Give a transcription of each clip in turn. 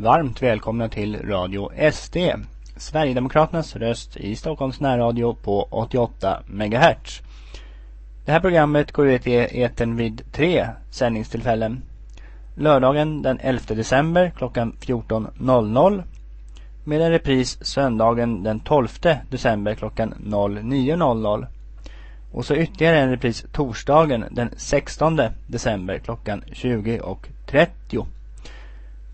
varmt välkomna till Radio SD. Sverigedemokraternas röst i Stockholms närradio på 88 MHz. Det här programmet går ut i eten vid tre sändningstillfällen. Lördagen den 11 december klockan 14.00 med en repris söndagen den 12 december klockan 09.00. Och så ytterligare en repris torsdagen den 16 december klockan 20.30.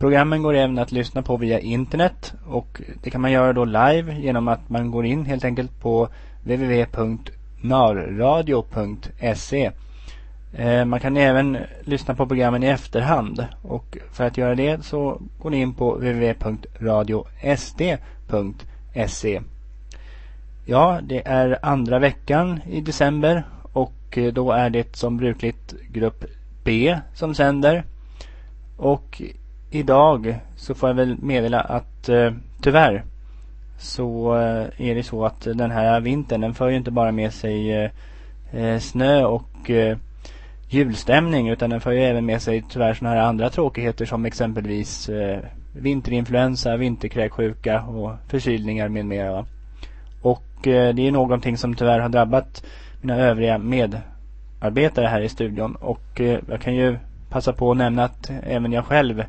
Programmen går även att lyssna på via internet och det kan man göra då live genom att man går in helt enkelt på www.narradio.se eh, Man kan även lyssna på programmen i efterhand och för att göra det så går ni in på www.radiosd.se Ja, det är andra veckan i december och då är det som brukligt grupp B som sänder. Och idag så får jag väl meddela att eh, tyvärr så eh, är det så att den här vintern den för ju inte bara med sig eh, eh snö och eh, julstämning utan den för ju även med sig tyvärr sådana här andra tråkigheter som exempelvis eh, vinterinfluensa, vinterkräksjuka och förkylningar med mera. Och eh, det är någonting som tyvärr har drabbat mina övriga medarbetare här i studion och eh, jag kan ju passa på att nämna att även jag själv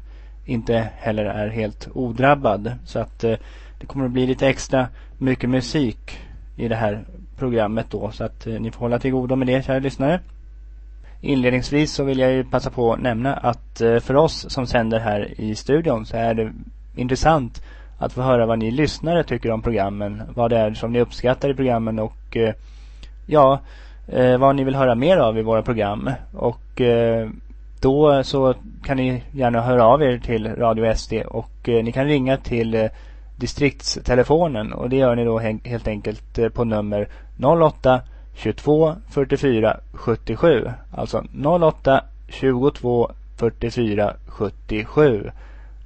inte heller är helt odrabbad. Så att eh, det kommer att bli lite extra mycket musik i det här programmet då. Så att eh, ni får hålla till godo med det kära lyssnare. Inledningsvis så vill jag ju passa på att nämna att eh, för oss som sänder här i studion så är det intressant att få höra vad ni lyssnare tycker om programmen. Vad det är som ni uppskattar i programmen och eh, ja, eh, vad ni vill höra mer av i våra program. Och eh, då eh, så kan ni gärna höra av er till Radio SD och eh, ni kan ringa till eh, distriktstelefonen och det gör ni då helt enkelt eh, på nummer 08 22 44 77. Alltså 08 22 44 77.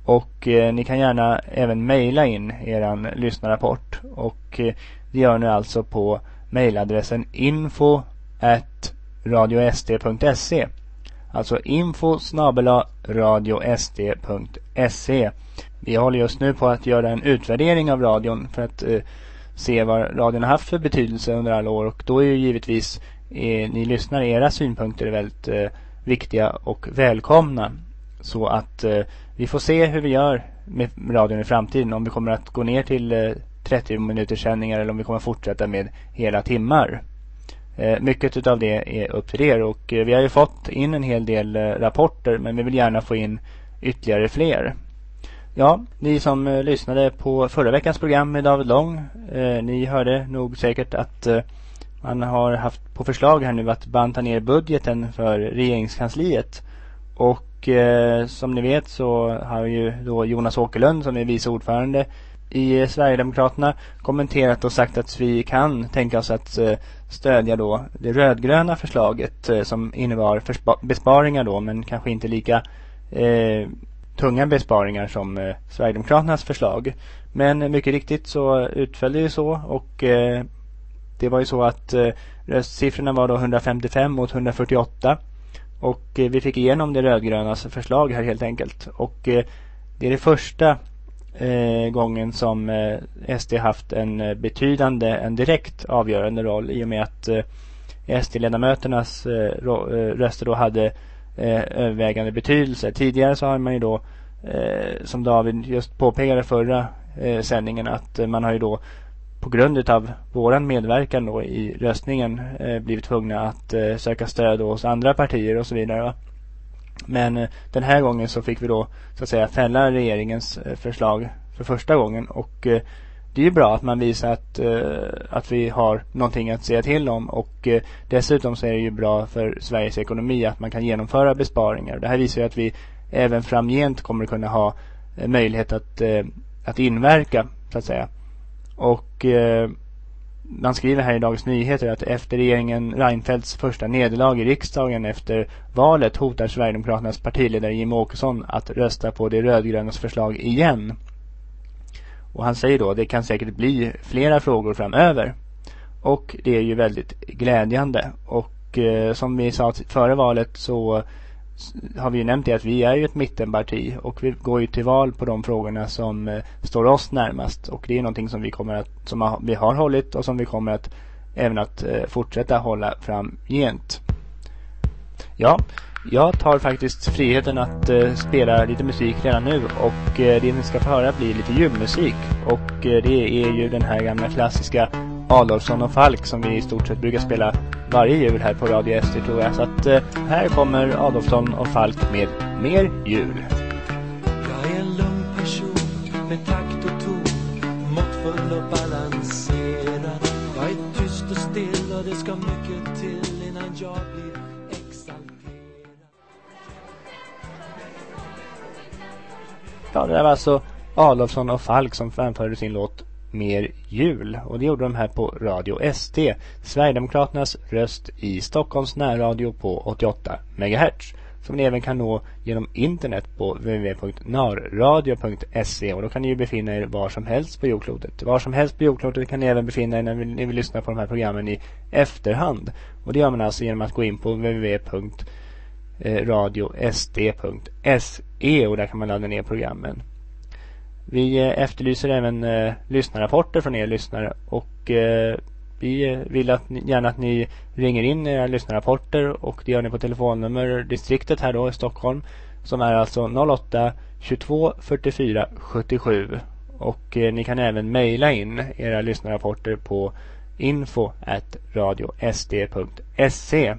Och eh, ni kan gärna även mejla in eran lyssnarrapport. Och eh, det gör ni alltså på mejladressen info at radiosd.se Alltså info radiosd.se Vi håller just nu på att göra en utvärdering av radion för att eh, se vad radion har haft för betydelse under alla år och då är ju givetvis eh, ni lyssnare, era synpunkter väldigt eh, viktiga och välkomna. Så att eh, vi får se hur vi gör med radion i framtiden. Om vi kommer att gå ner till eh, 30 minuters sändningar eller om vi kommer att fortsätta med hela timmar. Eh, mycket utav det är upp till er och eh, vi har ju fått in en hel del eh, rapporter men vi vill gärna få in ytterligare fler. Ja, ni som lyssnade på förra veckans program med David Lång, ni hörde nog säkert att man har haft på förslag här nu att banta ner budgeten för regeringskansliet. Och eh, som ni vet så har ju då Jonas Åkerlund som är vice ordförande i eh, Sverigedemokraterna kommenterat och sagt att vi kan tänka oss att eh, stödja då det rödgröna förslaget eh, som innebar besparingar då men kanske inte lika eh, tunga besparingar som eh, Sverigedemokraternas förslag. Men mycket riktigt så utföll det ju så och eh, det var ju så att eh, röstsiffrorna var då 155 mot 148 och eh, vi fick igenom det rödgrönas förslag här helt enkelt. Och eh, det är det första eh, gången som eh, SD haft en eh, betydande, en direkt avgörande roll i och med att eh, SD-ledamöternas eh, eh, röster då hade eh, övervägande betydelse. Tidigare så har man ju då, som David just påpekade förra sändningen, att man har ju då på grund av våran medverkan då i röstningen eh, blivit tvungna att eh, söka stöd hos andra partier och så vidare. Va? Men eh, den här gången så fick vi då så att säga fälla regeringens eh, förslag för första gången och eh, det är ju bra att man visar att, eh, att vi har någonting att säga till om och eh, dessutom så är det ju bra för Sveriges ekonomi att man kan genomföra besparingar. Det här visar ju att vi även framgent kommer kunna ha eh, möjlighet att, eh, att inverka så att säga. Och eh, man skriver här i Dagens Nyheter att efter regeringen Reinfeldts första nederlag i riksdagen efter valet hotar Sverigedemokraternas partiledare Jim Åkesson att rösta på de rödgrönas förslag igen. Och han säger då det kan säkert bli flera frågor framöver. Och det är ju väldigt glädjande. Och eh, som vi sa före valet så har vi ju nämnt det att vi är ju ett mittenparti och vi går ju till val på de frågorna som eh, står oss närmast och det är någonting som vi kommer att, som vi har hållit och som vi kommer att även att eh, fortsätta hålla framgent. Ja, jag tar faktiskt friheten att eh, spela lite musik redan nu och eh, det ni ska få höra blir lite julmusik och eh, det är ju den här gamla klassiska Adolfsson och Falk som vi i stort sett brukar spela varje jul här på Radio SD tror jag. Så att eh, här kommer Adolfsson och Falk med Mer jul. Jag är en lugn person med takt och ton Måttfull och balanserad Jag är tyst och still och det ska mycket till innan jag blir exalterad Ja, det där var alltså Adolfsson och Falk som framförde sin låt Mer jul. Och det gjorde de här på Radio SD. Sverigedemokraternas röst i Stockholms närradio på 88 MHz. Som ni även kan nå genom internet på www.narradio.se och då kan ni ju befinna er var som helst på jordklotet. Var som helst på jordklotet kan ni även befinna er när ni vill lyssna på de här programmen i efterhand. Och det gör man alltså genom att gå in på www.radiosd.se eh, och där kan man ladda ner programmen. Vi eh, efterlyser även eh, lyssnarrapporter från er lyssnare och eh, vi vill att ni, gärna att ni ringer in era lyssnarrapporter och det gör ni på telefonnummer distriktet här då i Stockholm som är alltså 08 22 44 77 och eh, ni kan även mejla in era lyssnarrapporter på info at radiosd.se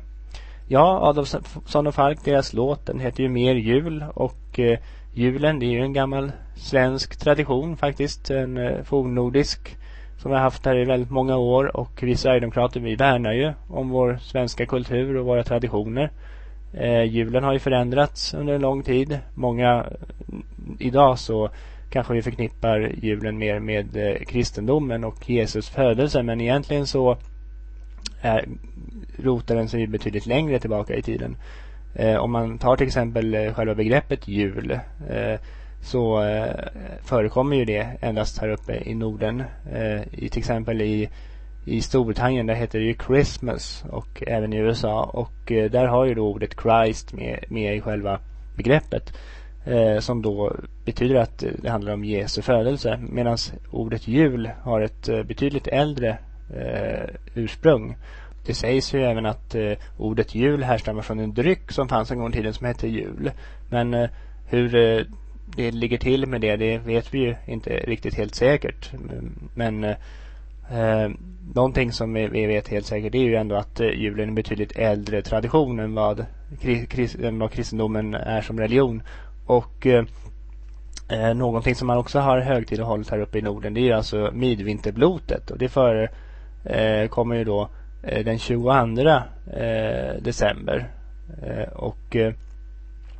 Ja, Adolfsson och Falk, deras låt, den heter ju Mer jul och eh, julen det är ju en gammal svensk tradition faktiskt. En eh, fornnordisk som vi har haft här i väldigt många år och vi Sverigedemokrater vi värnar ju om vår svenska kultur och våra traditioner. Eh, julen har ju förändrats under en lång tid. Många eh, idag så kanske vi förknippar julen mer med eh, kristendomen och Jesus födelse men egentligen så är, rotar den sig betydligt längre tillbaka i tiden. Eh, om man tar till exempel eh, själva begreppet jul eh, så eh, förekommer ju det endast här uppe i Norden. Eh, i, till exempel i, i Storbritannien där heter det ju Christmas och även i USA. Och eh, där har ju då ordet Christ med, med i själva begreppet eh, som då betyder att det handlar om Jesu födelse. Medan ordet jul har ett eh, betydligt äldre ursprung det sägs ju även att eh, ordet jul härstammar från en dryck som fanns en gång i tiden som hette jul. Men eh, hur eh, det ligger till med det, det vet vi ju inte riktigt helt säkert. Men eh, någonting som vi, vi vet helt säkert är ju ändå att eh, julen är en betydligt äldre tradition än vad, kris, än vad kristendomen är som religion. Och eh, eh någonting som man också har högtid och hållit här uppe i Norden det är ju alltså midvinterblotet. Och det förekommer eh, ju då Eh, Eh, den 22 eh, december. Eh, och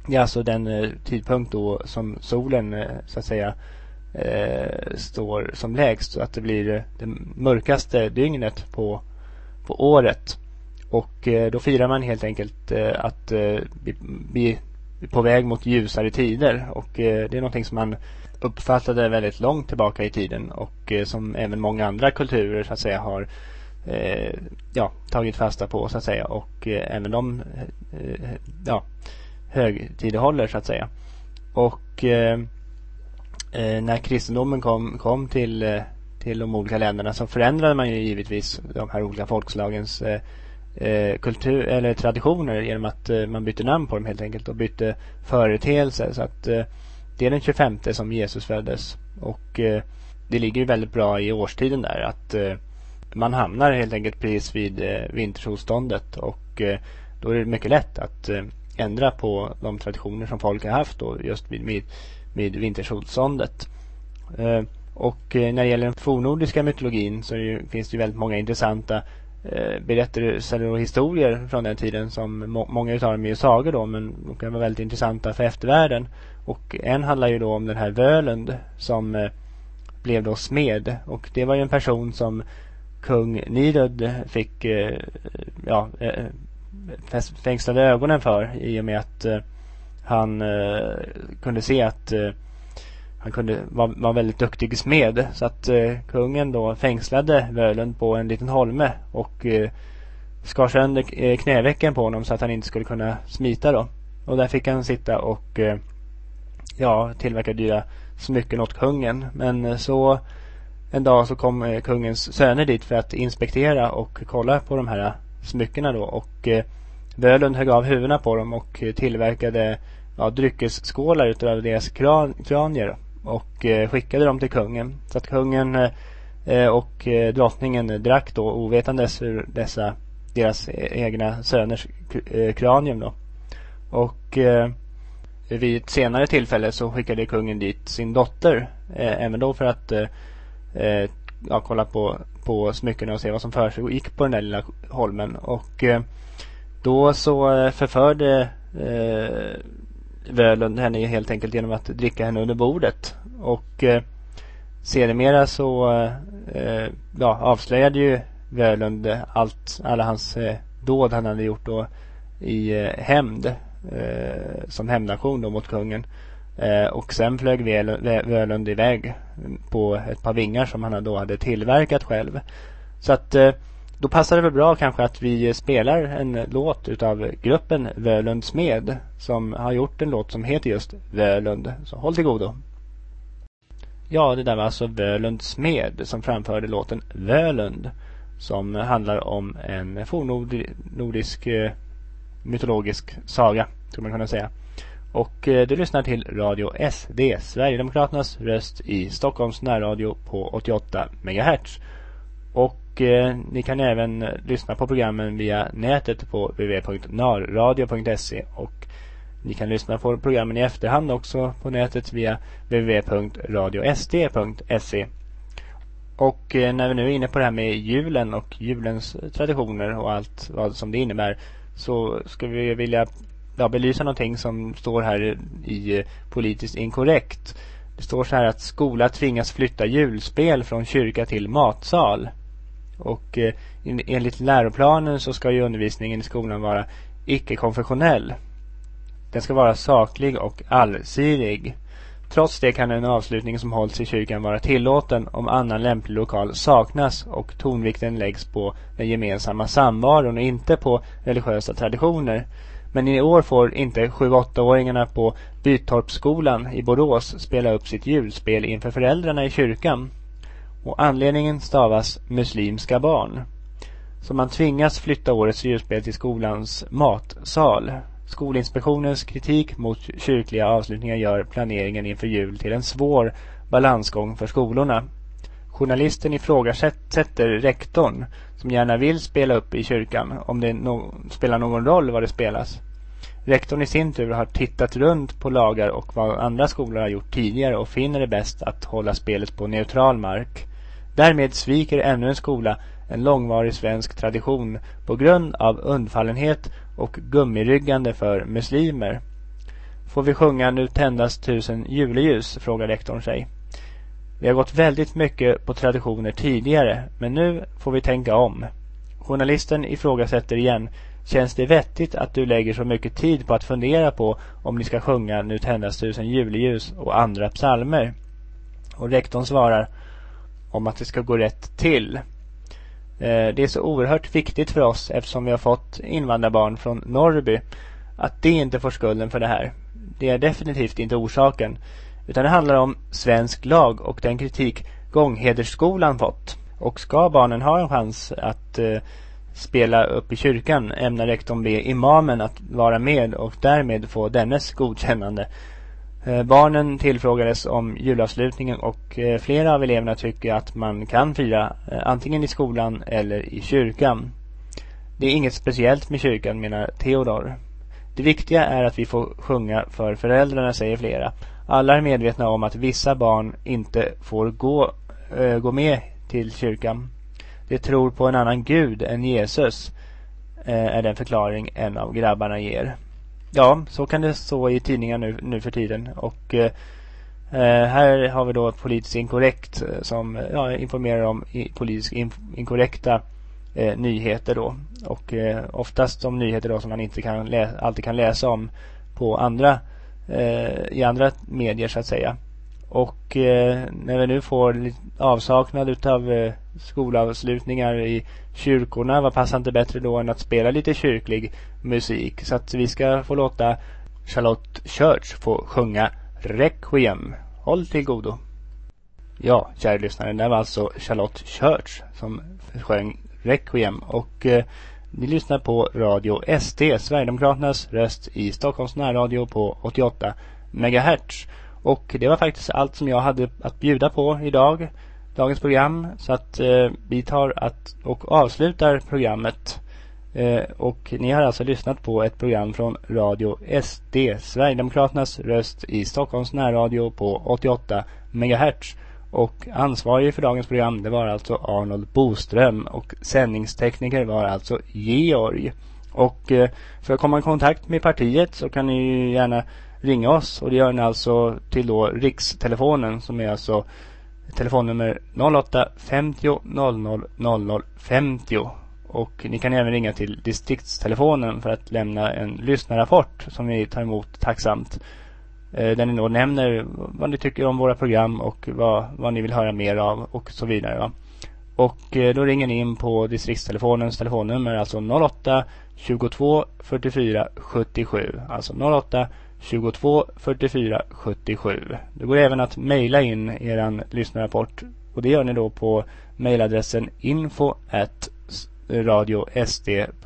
det är alltså den tidpunkt då som solen så att säga står som lägst så att det blir det mörkaste dygnet på, på året. Och då firar man helt enkelt att bli på väg mot ljusare tider och det är någonting som man uppfattade väldigt långt tillbaka i tiden och som även många andra kulturer så att säga har eh, ja, tagit fasta på så att säga. Och eh, även de eh, ja, högtidlighåller så att säga. Och eh, eh, när kristendomen kom, kom till, eh, till de olika länderna så förändrade man ju givetvis de här olika folkslagens eh, kultur eller traditioner genom att man bytte namn på dem helt enkelt och bytte företeelser så att det är den 25 som Jesus föddes. Och det ligger ju väldigt bra i årstiden där att man hamnar helt enkelt precis vid eh, vintersolståndet och eh, då är det mycket lätt att eh, ändra på de traditioner som folk har haft då just vid, vid, vid vintersolståndet. Eh, och eh, när det gäller den fornordiska mytologin så det, finns det väldigt många intressanta eh, berättelser och historier från den tiden som må, många utav dem är ju sagor då men de kan vara väldigt intressanta för eftervärlden. Och en handlar ju då om den här Völund som eh, blev då smed och det var ju en person som kung Nidud fick eh, ja, eh, fängslade ögonen för i och med att eh, han eh, kunde se att eh, han kunde vara var väldigt duktig smed så att eh, kungen då fängslade Völund på en liten holme och skar sönder knävecken på honom så att han inte skulle kunna smita då. Och där fick han sitta och eh, ja, tillverka dyra smycken åt kungen. Men eh, så en dag så kom eh, kungens söner dit för att inspektera och kolla på de här smyckena då. Och eh, Völund högg av huvudena på dem och eh, tillverkade ja, dryckesskålar utav deras kran, kranier och eh, skickade dem till kungen. Så att kungen eh, eh och eh, drottningen drack då ovetandes ur dessa deras e-, egna söners eh, kranium då. Och eh, vid ett senare tillfälle så skickade kungen dit sin dotter. Eh, även då för att eh, ja, kolla på, på smyckena och se vad som för sig gick på den där lilla holmen. Och eh, då så eh, förförde eh, Völund henne helt enkelt genom att dricka henne under bordet. Och eh, sedermera så eh, ja, avslöjade ju Völund allt, alla hans eh, dåd han hade gjort då i eh, hämnd eh, som hämndaktion då mot kungen. Eh, och sen flög Völund iväg på ett par vingar som han då hade tillverkat själv. Så att eh, då passar det väl bra kanske att vi spelar en låt utav gruppen Völund Smed som har gjort en låt som heter just Völund. Så håll till godo. Ja, det där var alltså Völund Smed som framförde låten Völund som handlar om en fornnordisk eh, mytologisk saga, skulle man kunna säga. Och eh, du lyssnar till Radio SD, Sverigedemokraternas röst i Stockholms närradio på 88 MHz. Och eh, ni kan även eh, lyssna på programmen via nätet på www.narradio.se och ni kan lyssna på programmen i efterhand också på nätet via www.radiosd.se. Och eh, när vi nu är inne på det här med julen och julens traditioner och allt vad som det innebär så skulle vi vilja ja, belysa någonting som står här i politiskt inkorrekt. Det står så här att skola tvingas flytta julspel från kyrka till matsal. Och eh, enligt läroplanen så ska ju undervisningen i skolan vara icke-konfessionell. Den ska vara saklig och allsidig. Trots det kan en avslutning som hålls i kyrkan vara tillåten om annan lämplig lokal saknas och tonvikten läggs på den gemensamma samvaron och inte på religiösa traditioner. Men i år får inte 7-8-åringarna på Bytorpsskolan i Borås spela upp sitt julspel inför föräldrarna i kyrkan. Och anledningen stavas muslimska barn. Så man tvingas flytta årets julspel till skolans matsal. Skolinspektionens kritik mot kyrkliga avslutningar gör planeringen inför jul till en svår balansgång för skolorna. Journalisten ifrågasätter rektorn som gärna vill spela upp i kyrkan om det no spelar någon roll vad det spelas. Rektorn i sin tur har tittat runt på lagar och vad andra skolor har gjort tidigare och finner det bäst att hålla spelet på neutral mark. Därmed sviker ännu en skola en långvarig svensk tradition på grund av undfallenhet och gummiryggande för muslimer. Får vi sjunga Nu tändas tusen juleljus? frågar rektorn sig. Vi har gått väldigt mycket på traditioner tidigare, men nu får vi tänka om. Journalisten ifrågasätter igen. Känns det vettigt att du lägger så mycket tid på att fundera på om ni ska sjunga Nu tändas tusen juleljus och andra psalmer? Och rektorn svarar om att det ska gå rätt till. Eh, det är så oerhört viktigt för oss eftersom vi har fått invandrarbarn från Norrby att det inte får skulden för det här. Det är definitivt inte orsaken. Utan det handlar om svensk lag och den kritik Gånghedersskolan fått. Och ska barnen ha en chans att eh, spela upp i kyrkan ämnar rektorn be imamen att vara med och därmed få dennes godkännande. Eh, barnen tillfrågades om julavslutningen och eh, flera av eleverna tycker att man kan fira eh, antingen i skolan eller i kyrkan. Det är inget speciellt med kyrkan menar Theodor. Det viktiga är att vi får sjunga för föräldrarna säger flera. Alla är medvetna om att vissa barn inte får gå, äh, gå med till kyrkan. De tror på en annan gud än Jesus eh, är den förklaring en av grabbarna ger. Ja, så kan det stå i tidningar nu, nu för tiden. Och eh, eh här har vi då politiskt inkorrekt eh, som ja, informerar om politiskt in, inkorrekta eh, nyheter då. Och eh, oftast de nyheter då som man inte kan alltid kan läsa om på andra eh, i andra medier så att säga. Och eh, när vi nu får avsaknad utav eh, skolavslutningar i kyrkorna, vad passar inte bättre då än att spela lite kyrklig musik? Så att vi ska få låta Charlotte Church få sjunga Requiem. Håll till godo. Ja, kära lyssnare, det var alltså Charlotte Church som sjöng Requiem och eh, ni lyssnar på Radio SD, Sverigedemokraternas röst i Stockholms närradio på 88 MHz. Och det var faktiskt allt som jag hade att bjuda på idag, dagens program. Så att eh, vi tar att och avslutar programmet. Eh, och ni har alltså lyssnat på ett program från Radio SD, Sverigedemokraternas röst i Stockholms närradio på 88 MHz. Och ansvarig för dagens program det var alltså Arnold Boström och sändningstekniker var alltså Georg. Och eh, för att komma i kontakt med partiet så kan ni gärna ringa oss och det gör ni alltså till då rikstelefonen som är alltså telefonnummer 08 50 00 00 50 och ni kan även ringa till distriktstelefonen för att lämna en lyssnarrapport som vi tar emot tacksamt. Där ni då nämner vad ni tycker om våra program och vad, vad ni vill höra mer av och så vidare. Va? Och eh, då ringer ni in på distriktstelefonens telefonnummer alltså 08 22 44 77. Alltså 08 22 44 77. Det går även att mejla in er lyssnarrapport och det gör ni då på mejladressen info at radiosd.se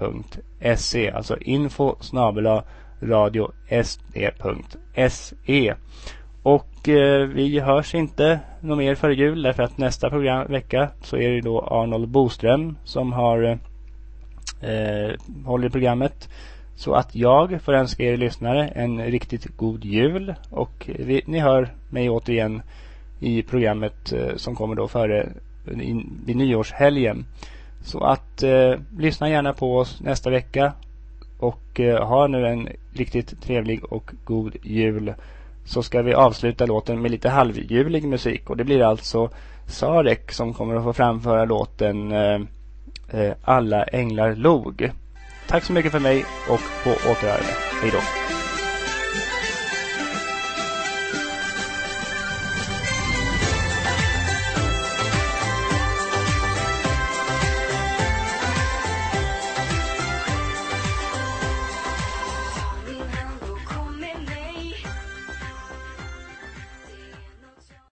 alltså info snabela radiosd.se och eh, vi hörs inte något mer före jul därför att nästa program, vecka så är det då Arnold Boström som har eh, eh håller i programmet. Så att jag får önska er lyssnare en riktigt god jul och vi, ni hör mig återigen i programmet eh, som kommer då före vid nyårshelgen. Så att eh, lyssna gärna på oss nästa vecka och eh, ha nu en riktigt trevlig och god jul. Så ska vi avsluta låten med lite halvjulig musik och det blir alltså Sarek som kommer att få framföra låten eh, eh Alla änglar log. Tack så mycket för mig och på återhörande. Hej då.